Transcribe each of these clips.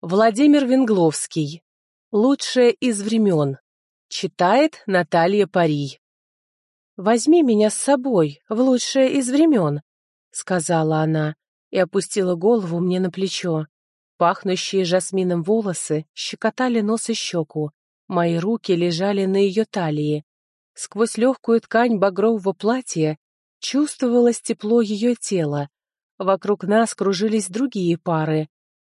Владимир Венгловский. Лучшее из времен. Читает Наталья Пари. «Возьми меня с собой в лучшее из времен», — сказала она и опустила голову мне на плечо. Пахнущие жасмином волосы щекотали нос и щеку. Мои руки лежали на ее талии. Сквозь легкую ткань багрового платья чувствовалось тепло ее тела. Вокруг нас кружились другие пары.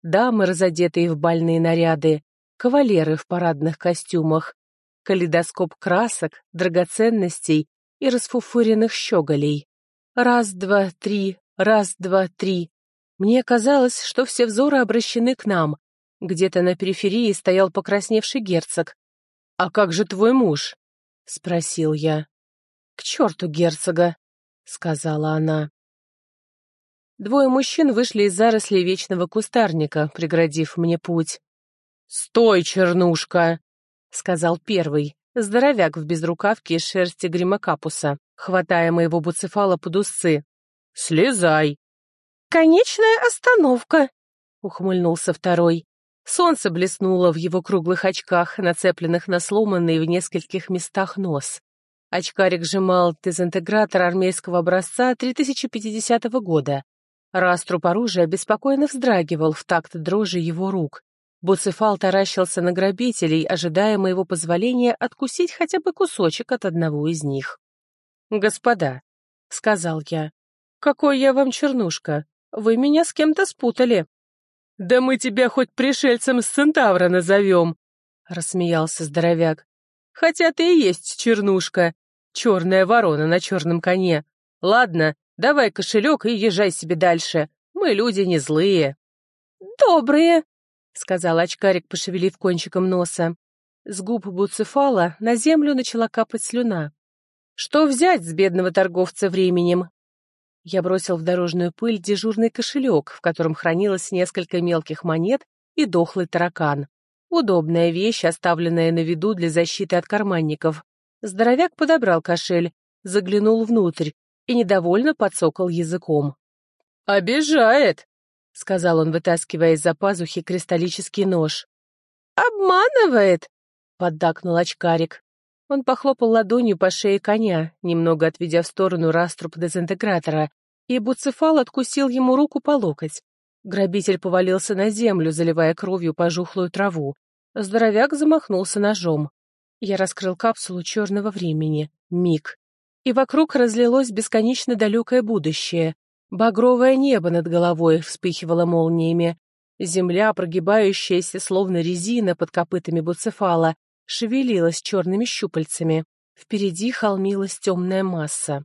Дамы, разодетые в бальные наряды, кавалеры в парадных костюмах, калейдоскоп красок, драгоценностей и расфуфыренных щеголей. Раз, два, три, раз, два, три. Мне казалось, что все взоры обращены к нам. Где-то на периферии стоял покрасневший герцог. «А как же твой муж?» — спросил я. «К черту герцога!» — сказала она. Двое мужчин вышли из зарослей вечного кустарника, преградив мне путь. «Стой, чернушка!» — сказал первый, здоровяк в безрукавке из шерсти гримокапуса, хватая моего буцефала под усы. «Слезай!» «Конечная остановка!» — ухмыльнулся второй. Солнце блеснуло в его круглых очках, нацепленных на сломанный в нескольких местах нос. Очкарик сжимал дезинтегратор армейского образца 3050 года. Раструб оружия беспокойно вздрагивал в такт дрожи его рук. Буцефал таращился на грабителей, ожидая моего позволения откусить хотя бы кусочек от одного из них. «Господа», — сказал я, — «какой я вам чернушка? Вы меня с кем-то спутали». «Да мы тебя хоть пришельцем с Центавра назовем», — рассмеялся здоровяк. «Хотя ты и есть чернушка, черная ворона на черном коне. Ладно, давай кошелек и езжай себе дальше. Мы люди не злые». «Добрые», — сказал очкарик, пошевелив кончиком носа. С губ Буцефала на землю начала капать слюна. «Что взять с бедного торговца временем?» Я бросил в дорожную пыль дежурный кошелек, в котором хранилось несколько мелких монет и дохлый таракан. Удобная вещь, оставленная на виду для защиты от карманников. Здоровяк подобрал кошель, заглянул внутрь и недовольно подсокал языком. «Обижает!» — сказал он, вытаскивая из-за пазухи кристаллический нож. «Обманывает!» — поддакнул очкарик. Он похлопал ладонью по шее коня, немного отведя в сторону раструб дезинтегратора, и Буцефал откусил ему руку по локоть. Грабитель повалился на землю, заливая кровью пожухлую траву. Здоровяк замахнулся ножом. Я раскрыл капсулу черного времени. Миг. И вокруг разлилось бесконечно далекое будущее. Багровое небо над головой вспыхивало молниями. Земля, прогибающаяся словно резина под копытами буцефала, шевелилась черными щупальцами. Впереди холмилась темная масса.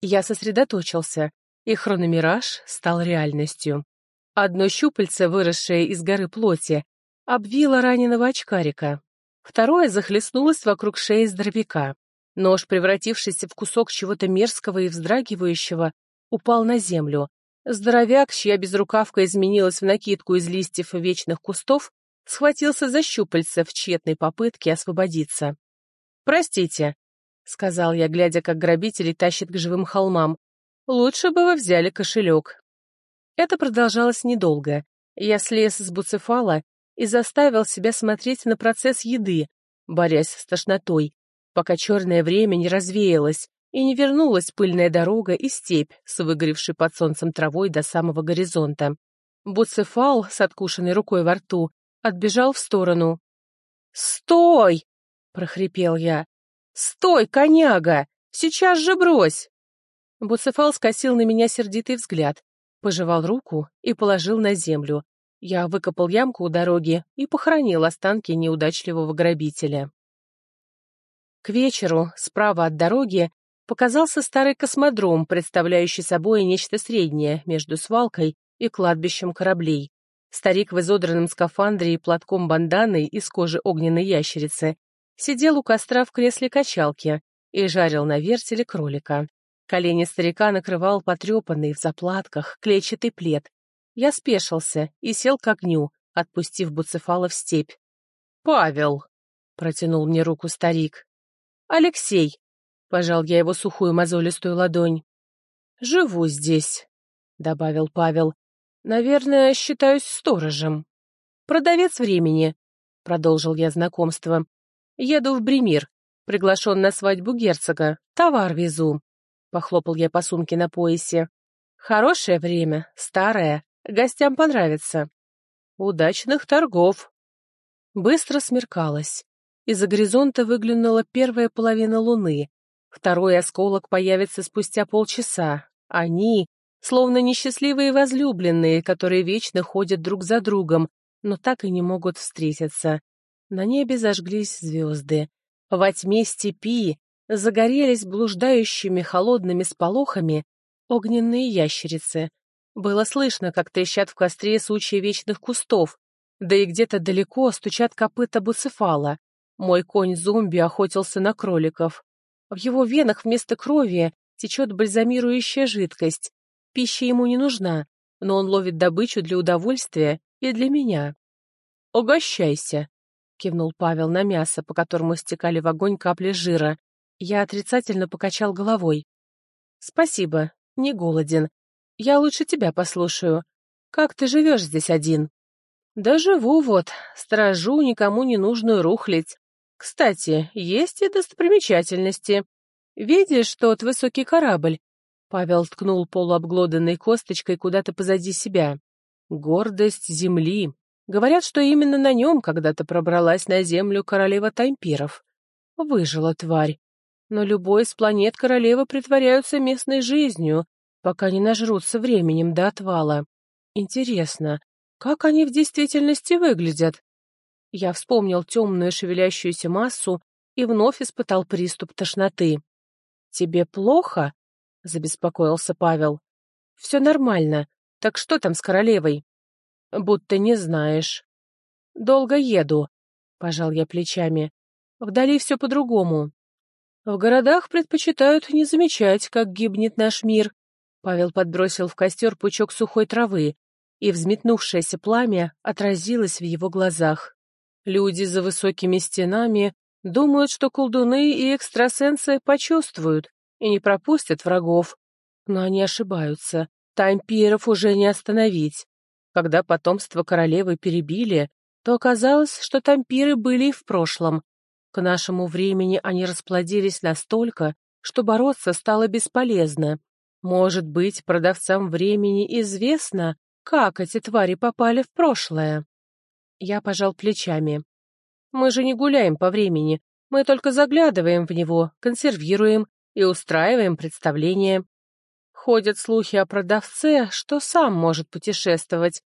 Я сосредоточился, и хрономираж стал реальностью. Одно щупальце, выросшее из горы плоти, обвило раненого очкарика. Второе захлестнулось вокруг шеи здоровяка. Нож, превратившийся в кусок чего-то мерзкого и вздрагивающего, упал на землю. Здоровяк, чья безрукавка изменилась в накидку из листьев вечных кустов, схватился за щупальца в тщетной попытке освободиться. «Простите», — сказал я, глядя, как грабители тащат к живым холмам, — «лучше бы вы взяли кошелек». Это продолжалось недолго. Я слез с буцефала и заставил себя смотреть на процесс еды, борясь с тошнотой, пока черное время не развеялось и не вернулась пыльная дорога и степь с выгоревшей под солнцем травой до самого горизонта. Буцефал с откушенной рукой во рту отбежал в сторону. «Стой!» — прохрипел я. «Стой, коняга! Сейчас же брось!» Буцефал скосил на меня сердитый взгляд, пожевал руку и положил на землю. Я выкопал ямку у дороги и похоронил останки неудачливого грабителя. К вечеру, справа от дороги, показался старый космодром, представляющий собой нечто среднее между свалкой и кладбищем кораблей. Старик в изодранном скафандре и платком банданы из кожи огненной ящерицы сидел у костра в кресле качалки и жарил на вертеле кролика. Колени старика накрывал потрепанный в заплатках клетчатый плед. Я спешился и сел к огню, отпустив Буцефала в степь. «Павел!» — протянул мне руку старик. «Алексей!» — пожал я его сухую мозолистую ладонь. «Живу здесь», — добавил Павел. Наверное, считаюсь сторожем. продавец времени», — продолжил я знакомство. «Еду в Бремир, приглашен на свадьбу герцога, товар везу», — похлопал я по сумке на поясе. «Хорошее время, старое, гостям понравится». «Удачных торгов!» Быстро смеркалось. Из-за горизонта выглянула первая половина луны. Второй осколок появится спустя полчаса. Они, словно несчастливые возлюбленные, которые вечно ходят друг за другом, но так и не могут встретиться. На небе зажглись звезды. Во тьме степи загорелись блуждающими холодными сполохами огненные ящерицы. Было слышно, как трещат в костре сучья вечных кустов, да и где-то далеко стучат копыта буцефала. Мой конь-зомби охотился на кроликов. В его венах вместо крови течет бальзамирующая жидкость. Пища ему не нужна, но он ловит добычу для удовольствия и для меня. «Угощайся», — кивнул Павел на мясо, по которому стекали в огонь капли жира. Я отрицательно покачал головой. «Спасибо, не голоден. Я лучше тебя послушаю. Как ты живешь здесь один?» «Да живу вот, сторожу никому не нужную рухлядь. Кстати, есть и достопримечательности. Видишь тот высокий корабль?» Павел ткнул полуобглоданной косточкой куда-то позади себя. «Гордость земли. Говорят, что именно на нем когда-то пробралась на землю королева Таймпиров. Выжила тварь. Но любой из планет королевы притворяются местной жизнью, пока не нажрутся временем до отвала. Интересно, как они в действительности выглядят? Я вспомнил темную шевелящуюся массу и вновь испытал приступ тошноты. «Тебе плохо?» — забеспокоился Павел. «Все нормально. Так что там с королевой?» «Будто не знаешь». «Долго еду», — пожал я плечами. «Вдали все по-другому». В городах предпочитают не замечать, как гибнет наш мир. Павел подбросил в костер пучок сухой травы, и взметнувшееся пламя отразилось в его глазах. Люди за высокими стенами думают, что колдуны и экстрасенсы почувствуют и не пропустят врагов. Но они ошибаются. Таймпиров уже не остановить. Когда потомство королевы перебили, то оказалось, что тампиры были и в прошлом, к нашему времени они расплодились настолько, что бороться стало бесполезно. Может быть, продавцам времени известно, как эти твари попали в прошлое? Я пожал плечами. Мы же не гуляем по времени, мы только заглядываем в него, консервируем и устраиваем представления. Ходят слухи о продавце, что сам может путешествовать,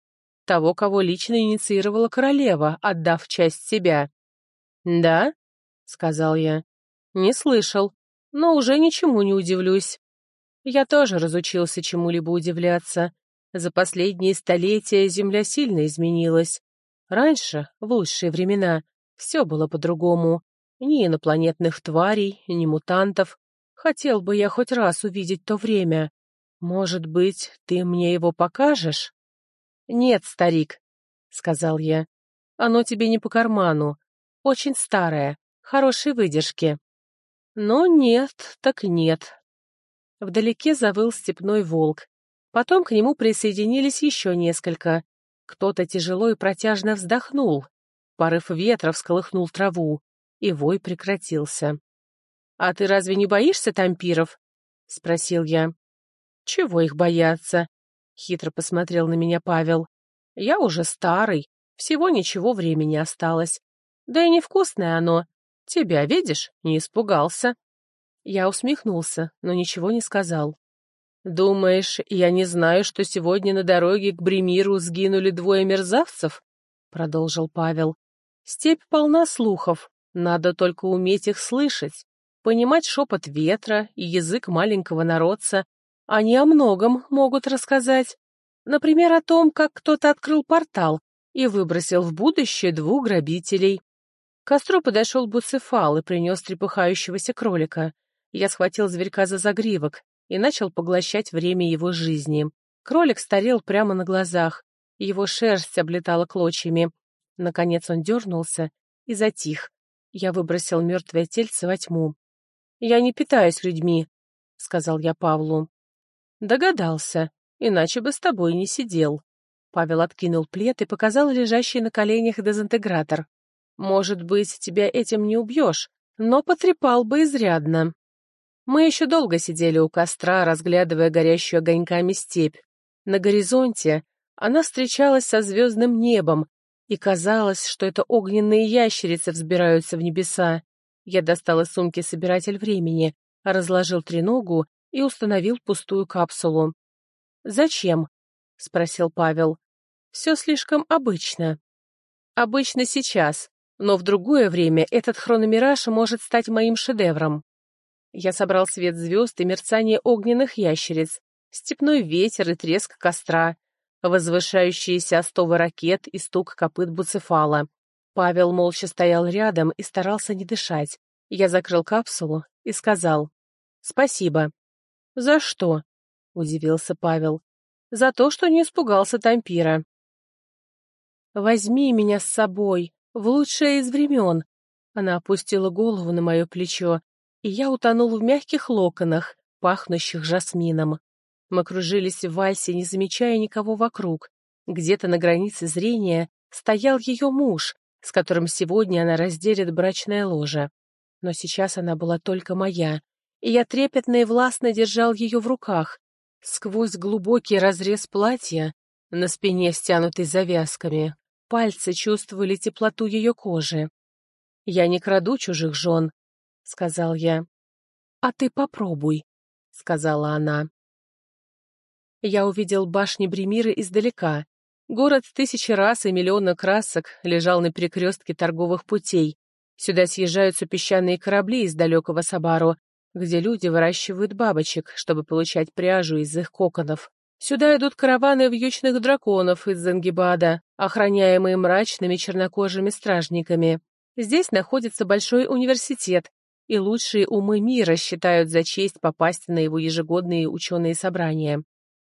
того, кого лично инициировала королева, отдав часть себя. Да? сказал я. «Не слышал, но уже ничему не удивлюсь. Я тоже разучился чему-либо удивляться. За последние столетия Земля сильно изменилась. Раньше, в лучшие времена, все было по-другому. Ни инопланетных тварей, ни мутантов. Хотел бы я хоть раз увидеть то время. Может быть, ты мне его покажешь? Нет, старик, — сказал я. Оно тебе не по карману. Очень старое хорошей выдержки. Но нет, так нет. Вдалеке завыл степной волк. Потом к нему присоединились еще несколько. Кто-то тяжело и протяжно вздохнул. Порыв ветра всколыхнул траву, и вой прекратился. «А ты разве не боишься тампиров?» — спросил я. «Чего их бояться?» — хитро посмотрел на меня Павел. «Я уже старый, всего ничего времени осталось. Да и невкусное оно, Тебя, видишь, не испугался. Я усмехнулся, но ничего не сказал. «Думаешь, я не знаю, что сегодня на дороге к Бремиру сгинули двое мерзавцев?» — продолжил Павел. «Степь полна слухов, надо только уметь их слышать, понимать шепот ветра и язык маленького народца. Они о многом могут рассказать. Например, о том, как кто-то открыл портал и выбросил в будущее двух грабителей. К костру подошел буцефал и принес трепыхающегося кролика. Я схватил зверька за загривок и начал поглощать время его жизни. Кролик старел прямо на глазах, его шерсть облетала клочьями. Наконец он дернулся и затих. Я выбросил мертвое тельце во тьму. «Я не питаюсь людьми», — сказал я Павлу. «Догадался, иначе бы с тобой не сидел». Павел откинул плед и показал лежащий на коленях дезинтегратор. «Может быть, тебя этим не убьешь, но потрепал бы изрядно». Мы еще долго сидели у костра, разглядывая горящую огоньками степь. На горизонте она встречалась со звездным небом, и казалось, что это огненные ящерицы взбираются в небеса. Я достал из сумки собиратель времени, разложил треногу и установил пустую капсулу. «Зачем?» — спросил Павел. «Все слишком обычно». «Обычно сейчас, но в другое время этот хрономираж может стать моим шедевром». Я собрал свет звезд и мерцание огненных ящериц, степной ветер и треск костра, возвышающиеся остовы ракет и стук копыт буцефала. Павел молча стоял рядом и старался не дышать. Я закрыл капсулу и сказал «Спасибо». «За что?» — удивился Павел. «За то, что не испугался Тампира». «Возьми меня с собой, в лучшее из времен». Она опустила голову на мое плечо, и я утонул в мягких локонах, пахнущих жасмином. Мы кружились в вальсе, не замечая никого вокруг. Где-то на границе зрения стоял ее муж, с которым сегодня она разделит брачное ложе. Но сейчас она была только моя, и я трепетно и властно держал ее в руках. Сквозь глубокий разрез платья, на спине стянутой завязками, пальцы чувствовали теплоту ее кожи. «Я не краду чужих жен», — сказал я. «А ты попробуй», — сказала она. Я увидел башни Бремиры издалека. Город тысячи раз и миллиона красок лежал на перекрестке торговых путей. Сюда съезжаются песчаные корабли из далекого Сабару, где люди выращивают бабочек, чтобы получать пряжу из их коконов. Сюда идут караваны вьючных драконов из Зангибада, охраняемые мрачными чернокожими стражниками. Здесь находится большой университет, и лучшие умы мира считают за честь попасть на его ежегодные ученые собрания.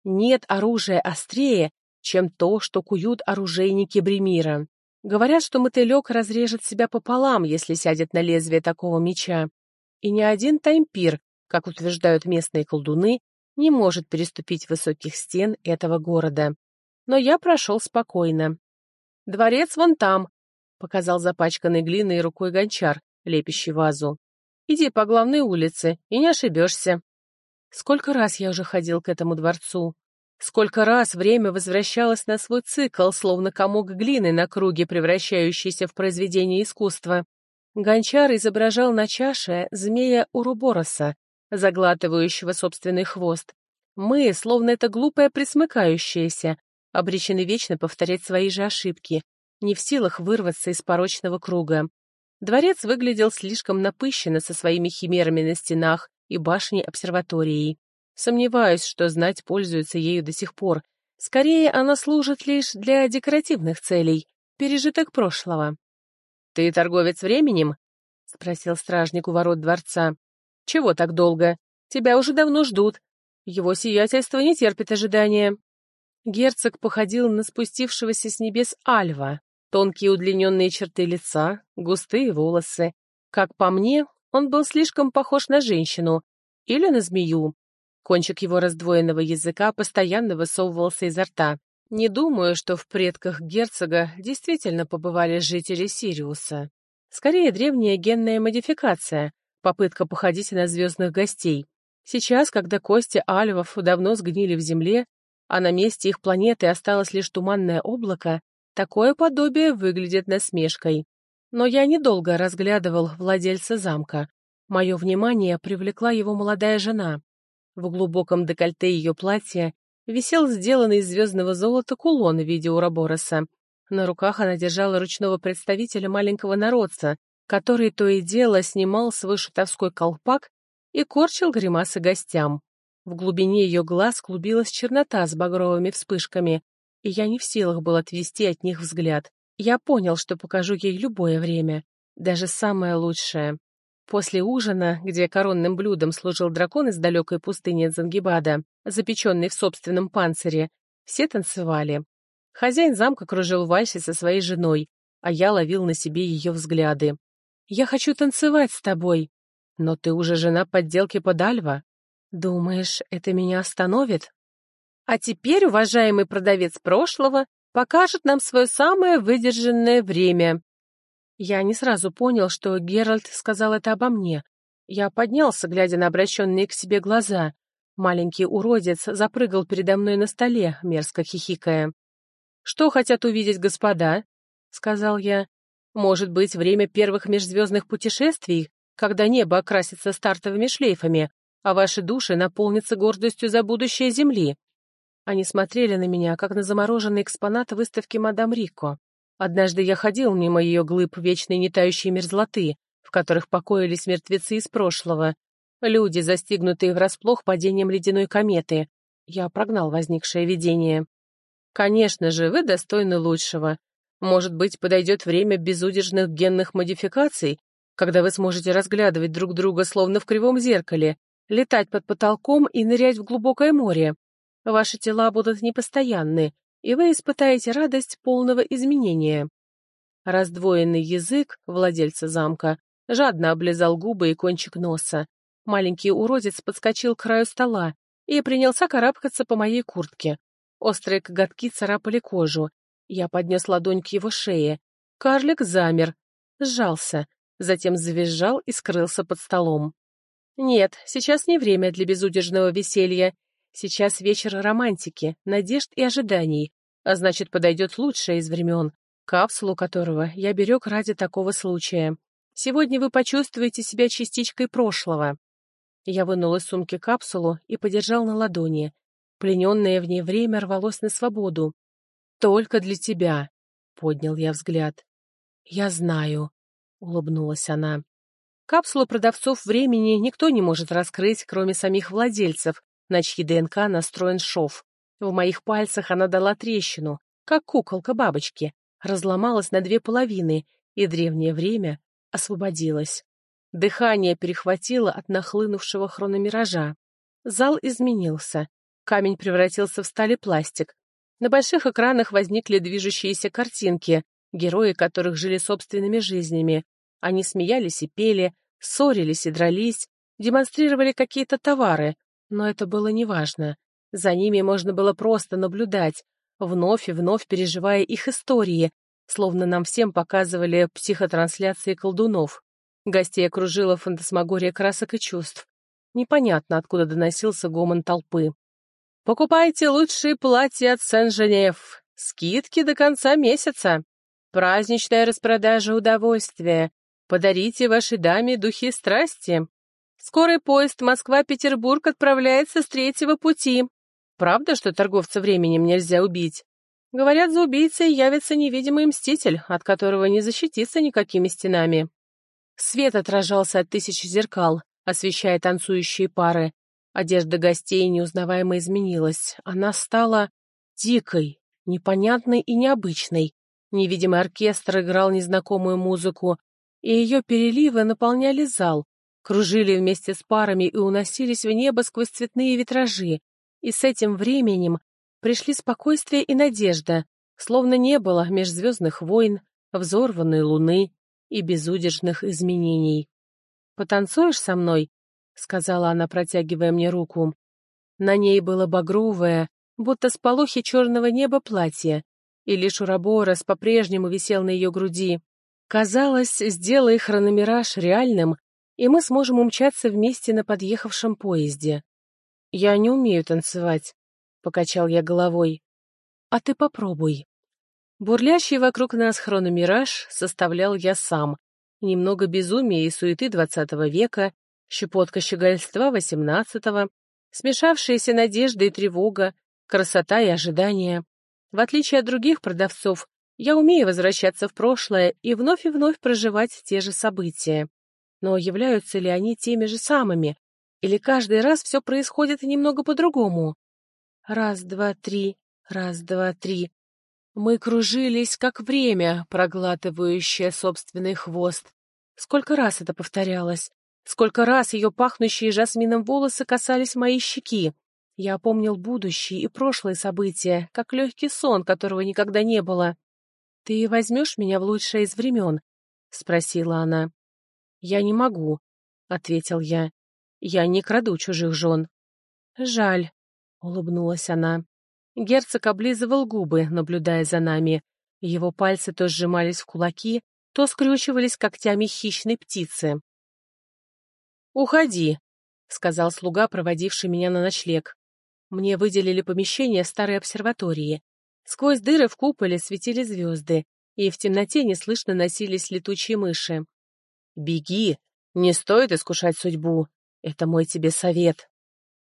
Нет оружия острее, чем то, что куют оружейники Бремира. Говорят, что мотылек разрежет себя пополам, если сядет на лезвие такого меча. И ни один таймпир, как утверждают местные колдуны, не может переступить высоких стен этого города. Но я прошел спокойно. «Дворец вон там», — показал запачканный глиной рукой гончар, лепящий вазу. «Иди по главной улице, и не ошибешься». Сколько раз я уже ходил к этому дворцу. Сколько раз время возвращалось на свой цикл, словно комок глины на круге, превращающийся в произведение искусства. Гончар изображал на чаше змея Урубороса, заглатывающего собственный хвост. Мы, словно это глупое присмыкающееся, обречены вечно повторять свои же ошибки, не в силах вырваться из порочного круга. Дворец выглядел слишком напыщенно со своими химерами на стенах, и башней обсерватории. Сомневаюсь, что знать пользуется ею до сих пор. Скорее, она служит лишь для декоративных целей, пережиток прошлого. «Ты торговец временем?» — спросил стражник у ворот дворца. «Чего так долго? Тебя уже давно ждут. Его сиятельство не терпит ожидания». Герцог походил на спустившегося с небес Альва. Тонкие удлиненные черты лица, густые волосы. Как по мне, он был слишком похож на женщину или на змею. Кончик его раздвоенного языка постоянно высовывался изо рта. Не думаю, что в предках герцога действительно побывали жители Сириуса. Скорее, древняя генная модификация, попытка походить на звездных гостей. Сейчас, когда кости альвов давно сгнили в земле, а на месте их планеты осталось лишь туманное облако, такое подобие выглядит насмешкой. Но я недолго разглядывал владельца замка. Мое внимание привлекла его молодая жена. В глубоком декольте ее платья висел сделанный из звездного золота кулон в виде урабороса. На руках она держала ручного представителя маленького народца, который то и дело снимал свой шутовской колпак и корчил гримасы гостям. В глубине ее глаз клубилась чернота с багровыми вспышками, и я не в силах был отвести от них взгляд. Я понял, что покажу ей любое время, даже самое лучшее. После ужина, где коронным блюдом служил дракон из далекой пустыни Зангибада, запеченный в собственном панцире, все танцевали. Хозяин замка кружил вальсе со своей женой, а я ловил на себе ее взгляды. «Я хочу танцевать с тобой. Но ты уже жена подделки под Альва. Думаешь, это меня остановит?» А теперь уважаемый продавец прошлого покажет нам свое самое выдержанное время. Я не сразу понял, что Геральт сказал это обо мне. Я поднялся, глядя на обращенные к себе глаза. Маленький уродец запрыгал передо мной на столе, мерзко хихикая. «Что хотят увидеть господа?» — сказал я. «Может быть, время первых межзвездных путешествий, когда небо окрасится стартовыми шлейфами, а ваши души наполнятся гордостью за будущее Земли?» Они смотрели на меня, как на замороженный экспонат выставки «Мадам Рико». Однажды я ходил мимо ее глыб вечной нетающей мерзлоты, в которых покоились мертвецы из прошлого, люди, застигнутые врасплох падением ледяной кометы. Я прогнал возникшее видение. Конечно же, вы достойны лучшего. Может быть, подойдет время безудержных генных модификаций, когда вы сможете разглядывать друг друга словно в кривом зеркале, летать под потолком и нырять в глубокое море. Ваши тела будут непостоянны, и вы испытаете радость полного изменения. Раздвоенный язык владельца замка жадно облизал губы и кончик носа. Маленький уродец подскочил к краю стола и принялся карабкаться по моей куртке. Острые коготки царапали кожу. Я поднес ладонь к его шее. Карлик замер, сжался, затем завизжал и скрылся под столом. Нет, сейчас не время для безудержного веселья. Сейчас вечер романтики, надежд и ожиданий, а значит, подойдет лучшее из времен, капсулу которого я берег ради такого случая. Сегодня вы почувствуете себя частичкой прошлого. Я вынул из сумки капсулу и подержал на ладони. Плененное в ней время рвалось на свободу. «Только для тебя», — поднял я взгляд. «Я знаю», — улыбнулась она. Капсулу продавцов времени никто не может раскрыть, кроме самих владельцев, на чьи ДНК настроен шов. В моих пальцах она дала трещину, как куколка бабочки, разломалась на две половины, и древнее время освободилось. Дыхание перехватило от нахлынувшего хрономиража. Зал изменился. Камень превратился в сталь и пластик. На больших экранах возникли движущиеся картинки, герои которых жили собственными жизнями. Они смеялись и пели, ссорились и дрались, демонстрировали какие-то товары, но это было неважно. За ними можно было просто наблюдать, вновь и вновь переживая их истории, словно нам всем показывали психотрансляции колдунов. Гостей окружила фантасмагория красок и чувств. Непонятно, откуда доносился гомон толпы. «Покупайте лучшие платья от Сен-Женев. Скидки до конца месяца. Праздничная распродажа удовольствия. Подарите вашей даме духи страсти. Скорый поезд Москва-Петербург отправляется с третьего пути. Правда, что торговца временем нельзя убить? Говорят, за убийцей явится невидимый мститель, от которого не защититься никакими стенами. Свет отражался от тысяч зеркал, освещая танцующие пары. Одежда гостей неузнаваемо изменилась. Она стала дикой, непонятной и необычной. Невидимый оркестр играл незнакомую музыку, и ее переливы наполняли зал, кружили вместе с парами и уносились в небо сквозь цветные витражи. И с этим временем пришли спокойствие и надежда, словно не было межзвездных войн, взорванной луны и безудержных изменений. «Потанцуешь со мной?» — сказала она, протягивая мне руку. На ней было багровое, будто сполохи черного неба платье, и лишь Ураборос по-прежнему висел на ее груди. Казалось, сделай хрономираж реальным, и мы сможем умчаться вместе на подъехавшем поезде. «Я не умею танцевать», — покачал я головой. «А ты попробуй». Бурлящий вокруг нас хрономираж составлял я сам. Немного безумия и суеты двадцатого века, щепотка щегольства восемнадцатого, смешавшиеся надежда и тревога, красота и ожидание. В отличие от других продавцов, я умею возвращаться в прошлое и вновь и вновь проживать те же события. Но являются ли они теми же самыми, или каждый раз все происходит немного по-другому? Раз, два, три, раз, два, три. Мы кружились, как время, проглатывающее собственный хвост. Сколько раз это повторялось? Сколько раз ее пахнущие жасмином волосы касались моей щеки? Я помнил будущие и прошлые события, как легкий сон, которого никогда не было. «Ты возьмешь меня в лучшее из времен?» — спросила она. «Я не могу», — ответил я. Я не краду чужих жен. Жаль, улыбнулась она. Герцог облизывал губы, наблюдая за нами. Его пальцы то сжимались в кулаки, то скрючивались когтями хищной птицы. «Уходи», — сказал слуга, проводивший меня на ночлег. Мне выделили помещение старой обсерватории. Сквозь дыры в куполе светили звезды, и в темноте неслышно носились летучие мыши. «Беги! Не стоит искушать судьбу. Это мой тебе совет».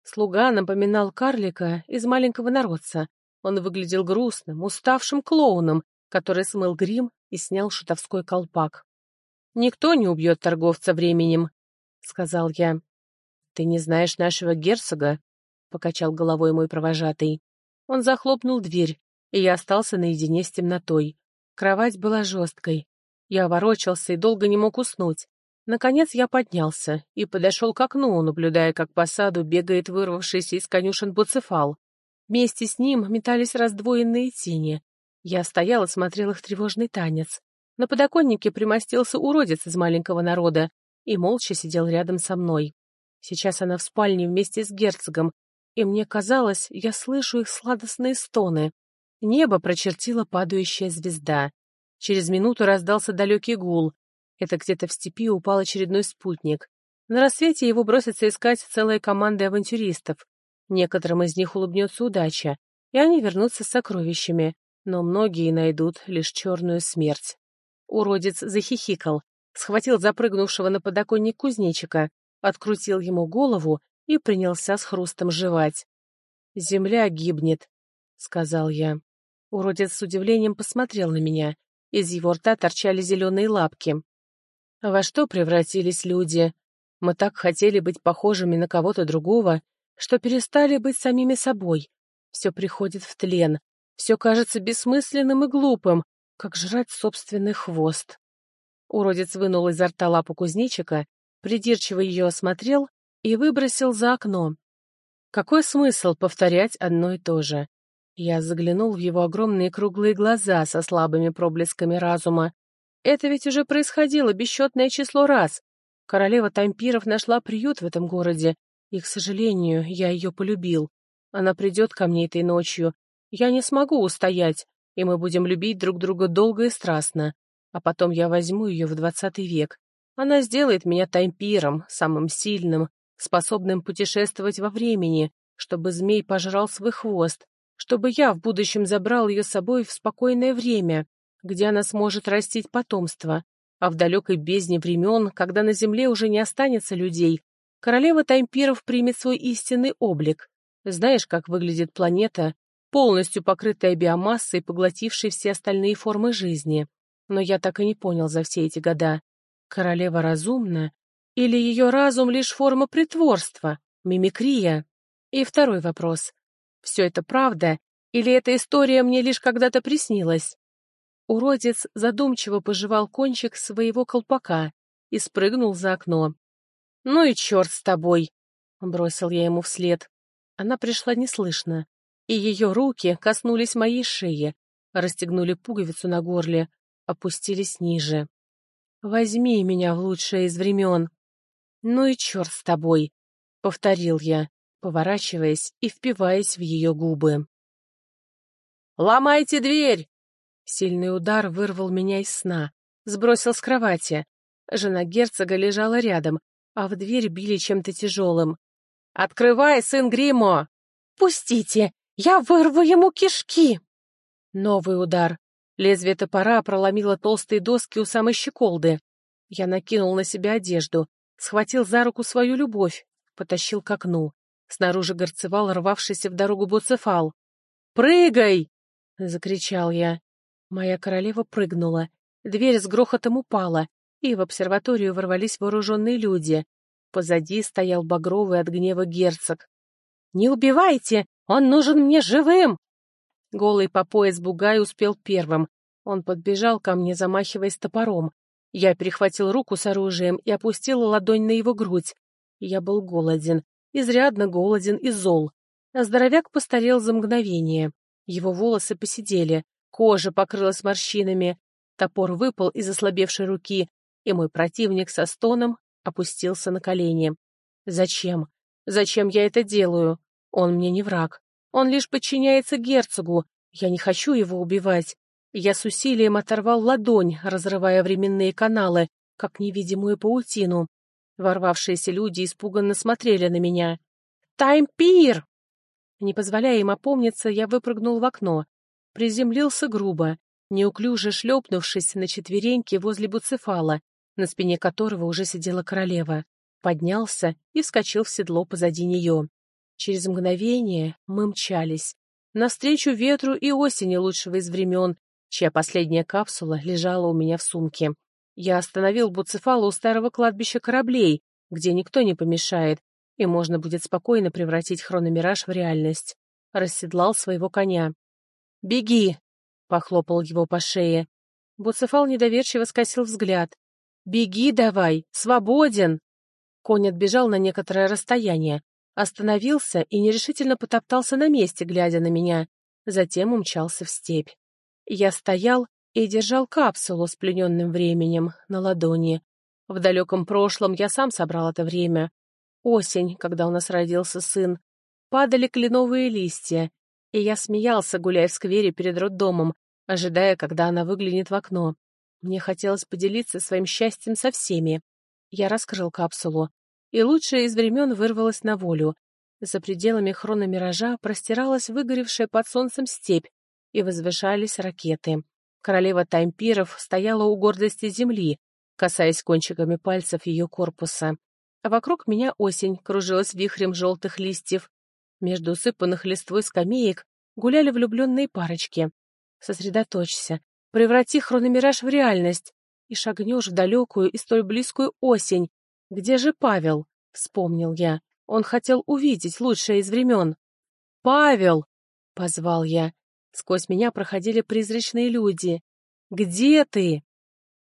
Слуга напоминал карлика из маленького народца. Он выглядел грустным, уставшим клоуном, который смыл грим и снял шутовской колпак. «Никто не убьет торговца временем», — сказал я. «Ты не знаешь нашего герцога?» — покачал головой мой провожатый. Он захлопнул дверь, и я остался наедине с темнотой. Кровать была жесткой. Я ворочался и долго не мог уснуть. Наконец я поднялся и подошел к окну, наблюдая, как по саду бегает вырвавшийся из конюшен буцефал. Вместе с ним метались раздвоенные тени. Я стоял и смотрел их тревожный танец. На подоконнике примостился уродец из маленького народа и молча сидел рядом со мной. Сейчас она в спальне вместе с герцогом, и мне казалось, я слышу их сладостные стоны. Небо прочертила падающая звезда. Через минуту раздался далекий гул. Это где-то в степи упал очередной спутник. На рассвете его бросится искать целая команда авантюристов. Некоторым из них улыбнется удача, и они вернутся с сокровищами но многие найдут лишь черную смерть. Уродец захихикал, схватил запрыгнувшего на подоконник кузнечика, открутил ему голову и принялся с хрустом жевать. «Земля гибнет», — сказал я. Уродец с удивлением посмотрел на меня. Из его рта торчали зеленые лапки. Во что превратились люди? Мы так хотели быть похожими на кого-то другого, что перестали быть самими собой. Все приходит в тлен, все кажется бессмысленным и глупым, как жрать собственный хвост. Уродец вынул изо рта лапу кузнечика, придирчиво ее осмотрел и выбросил за окно. Какой смысл повторять одно и то же? Я заглянул в его огромные круглые глаза со слабыми проблесками разума. Это ведь уже происходило бесчетное число раз. Королева Тампиров нашла приют в этом городе, и, к сожалению, я ее полюбил. Она придет ко мне этой ночью, я не смогу устоять, и мы будем любить друг друга долго и страстно. А потом я возьму ее в двадцатый век. Она сделает меня таймпиром, самым сильным, способным путешествовать во времени, чтобы змей пожрал свой хвост, чтобы я в будущем забрал ее с собой в спокойное время, где она сможет растить потомство, а в далекой бездне времен, когда на земле уже не останется людей, королева таймпиров примет свой истинный облик. Знаешь, как выглядит планета, полностью покрытая биомассой, поглотившей все остальные формы жизни. Но я так и не понял за все эти года, королева разумна или ее разум лишь форма притворства, мимикрия? И второй вопрос. Все это правда, или эта история мне лишь когда-то приснилась? Уродец задумчиво пожевал кончик своего колпака и спрыгнул за окно. «Ну и черт с тобой!» — бросил я ему вслед. Она пришла неслышно и ее руки коснулись моей шеи, расстегнули пуговицу на горле, опустились ниже. «Возьми меня в лучшее из времен». «Ну и черт с тобой», — повторил я, поворачиваясь и впиваясь в ее губы. «Ломайте дверь!» Сильный удар вырвал меня из сна, сбросил с кровати. Жена герцога лежала рядом, а в дверь били чем-то тяжелым. «Открывай, сын Гримо!» «Пустите! Я вырву ему кишки!» Новый удар. Лезвие топора проломило толстые доски у самой щеколды. Я накинул на себя одежду, схватил за руку свою любовь, потащил к окну. Снаружи горцевал рвавшийся в дорогу буцефал. «Прыгай!» — закричал я. Моя королева прыгнула. Дверь с грохотом упала, и в обсерваторию ворвались вооруженные люди. Позади стоял багровый от гнева герцог. «Не убивайте! Он нужен мне живым!» Голый по пояс бугай успел первым. Он подбежал ко мне, замахиваясь топором. Я перехватил руку с оружием и опустил ладонь на его грудь. Я был голоден, изрядно голоден и зол. А здоровяк постарел за мгновение. Его волосы посидели, кожа покрылась морщинами. Топор выпал из ослабевшей руки, и мой противник со стоном опустился на колени. Зачем? Зачем я это делаю? Он мне не враг. Он лишь подчиняется герцогу. Я не хочу его убивать. Я с усилием оторвал ладонь, разрывая временные каналы, как невидимую паутину. Ворвавшиеся люди испуганно смотрели на меня. «Таймпир!» Не позволяя им опомниться, я выпрыгнул в окно. Приземлился грубо, неуклюже шлепнувшись на четвереньки возле буцефала, на спине которого уже сидела королева. Поднялся и вскочил в седло позади нее. Через мгновение мы мчались. Навстречу ветру и осени лучшего из времен, чья последняя капсула лежала у меня в сумке. Я остановил Буцефала у старого кладбища кораблей, где никто не помешает, и можно будет спокойно превратить хрономираж в реальность. Расседлал своего коня. «Беги!» — похлопал его по шее. Буцефал недоверчиво скосил взгляд. «Беги давай! Свободен!» Конь отбежал на некоторое расстояние, остановился и нерешительно потоптался на месте, глядя на меня, затем умчался в степь. Я стоял и держал капсулу с плененным временем на ладони. В далеком прошлом я сам собрал это время. Осень, когда у нас родился сын. Падали кленовые листья, и я смеялся, гуляя в сквере перед роддомом, ожидая, когда она выглянет в окно. Мне хотелось поделиться своим счастьем со всеми. Я раскрыл капсулу, и лучшее из времен вырвалось на волю. За пределами хрономиража простиралась выгоревшая под солнцем степь, и возвышались ракеты. Королева таймпиров стояла у гордости земли, касаясь кончиками пальцев ее корпуса. А вокруг меня осень кружилась вихрем желтых листьев. Между усыпанных листвой скамеек гуляли влюбленные парочки. Сосредоточься, преврати хрономираж в реальность и шагнешь в далекую и столь близкую осень. Где же Павел? Вспомнил я. Он хотел увидеть лучшее из времен. «Павел!» — позвал я. Сквозь меня проходили призрачные люди. «Где ты?»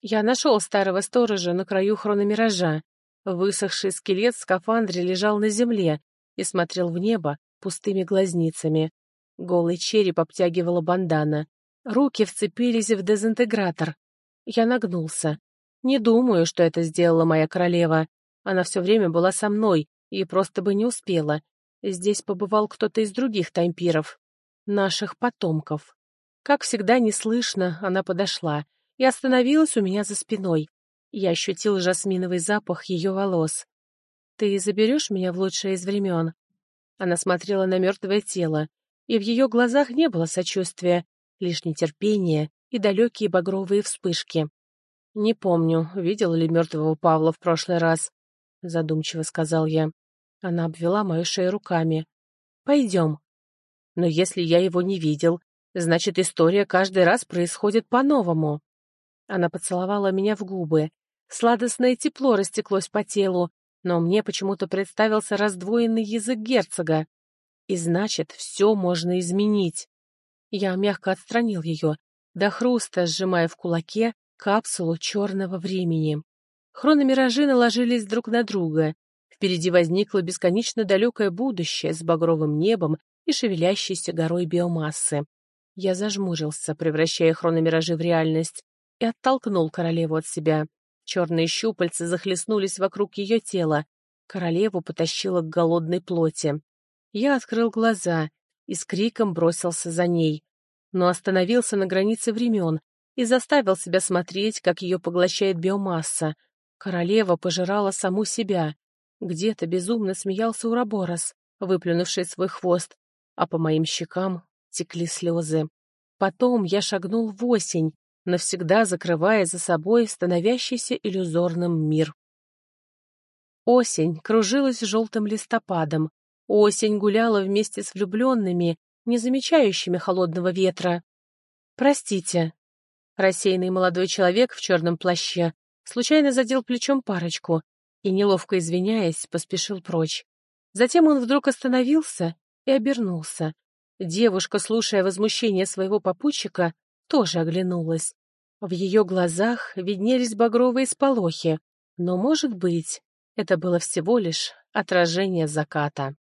Я нашел старого сторожа на краю хрономиража. Высохший скелет в скафандре лежал на земле и смотрел в небо пустыми глазницами. Голый череп обтягивала бандана. Руки вцепились в дезинтегратор. Я нагнулся. Не думаю, что это сделала моя королева. Она все время была со мной и просто бы не успела. Здесь побывал кто-то из других таймпиров наших потомков. Как всегда неслышно, она подошла и остановилась у меня за спиной. Я ощутил жасминовый запах ее волос. «Ты заберешь меня в лучшее из времен?» Она смотрела на мертвое тело, и в ее глазах не было сочувствия, лишь нетерпение и далекие багровые вспышки. «Не помню, видел ли мертвого Павла в прошлый раз», — задумчиво сказал я. Она обвела мою шею руками. «Пойдем». Но если я его не видел, значит, история каждый раз происходит по-новому. Она поцеловала меня в губы. Сладостное тепло растеклось по телу, но мне почему-то представился раздвоенный язык герцога. И значит, все можно изменить. Я мягко отстранил ее, до хруста сжимая в кулаке капсулу черного времени. Хрономиражи наложились друг на друга. Впереди возникло бесконечно далекое будущее с багровым небом и шевелящейся горой биомассы. Я зажмурился, превращая хрономиражи в реальность, и оттолкнул королеву от себя. Черные щупальца захлестнулись вокруг ее тела. Королеву потащило к голодной плоти. Я открыл глаза и с криком бросился за ней, но остановился на границе времен и заставил себя смотреть, как ее поглощает биомасса. Королева пожирала саму себя. Где-то безумно смеялся Ураборос, выплюнувший свой хвост, а по моим щекам текли слезы. Потом я шагнул в осень, навсегда закрывая за собой становящийся иллюзорным мир. Осень кружилась желтым листопадом. Осень гуляла вместе с влюбленными, не замечающими холодного ветра. «Простите». Рассеянный молодой человек в черном плаще случайно задел плечом парочку и, неловко извиняясь, поспешил прочь. Затем он вдруг остановился и обернулся. Девушка, слушая возмущение своего попутчика, тоже оглянулась. В ее глазах виднелись багровые сполохи, но, может быть, это было всего лишь отражение заката.